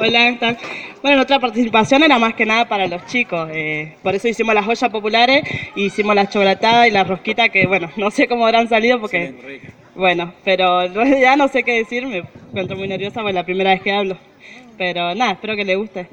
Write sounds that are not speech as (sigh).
Hola, ¿qué tal? Bueno, nuestra participación era más que nada para los chicos, eh, por eso hicimos las ollas populares, hicimos la chocolatada y la rosquita que, bueno, (laughs) no sé cómo habrán salido porque, bueno, pero en realidad no sé qué decir, me encuentro muy nerviosa porque es la primera vez que hablo, pero nada, espero que les guste.